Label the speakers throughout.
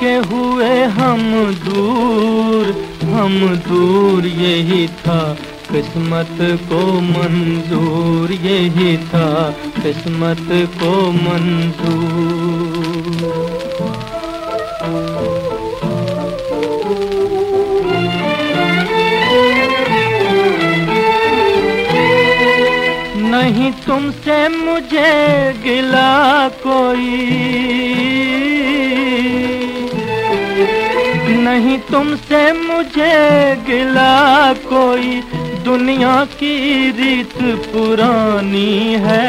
Speaker 1: के हुए हम दूर हम दूर यही था। किस्मत को मंजूर यही था। किस्मत को मंजूर। नहीं तुमसे मुझे गिला कोई। नहीं तुमसे मुझे गिला कोई। दुनिया की रीत पुरानी है।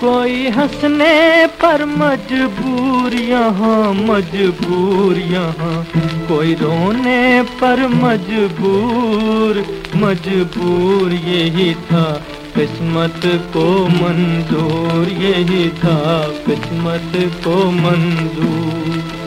Speaker 1: कोई हंसने पर मजबूर यहाँ मजबूर यहाँ कोई रोने पर मजबूर मजबूर यही था। किस्मत को मंजूर, यही था। किस्मत को मंजूर।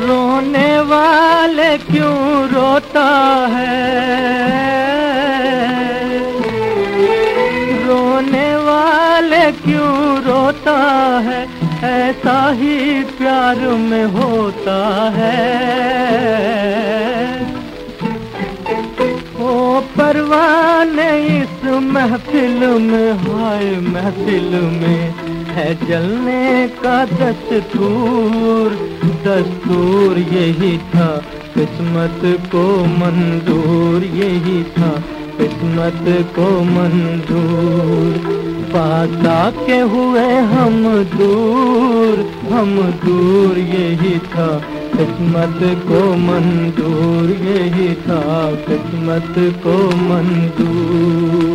Speaker 1: रोने वाले क्यों रोता है? रोने वाले क्यों रोता है? ऐसा ही प्यार में होता है। ओ परवाने इस महफिल में, हाय महफिल में है जलने का दस्तूर। दस्तूर यही था, किस्मत को मंजूर, यही था, किस्मत को मंजूर। पाता के हुए हम दूर हम दूर यही था, किस्मत को मंजूर, यही था, किस्मत को मंजूर।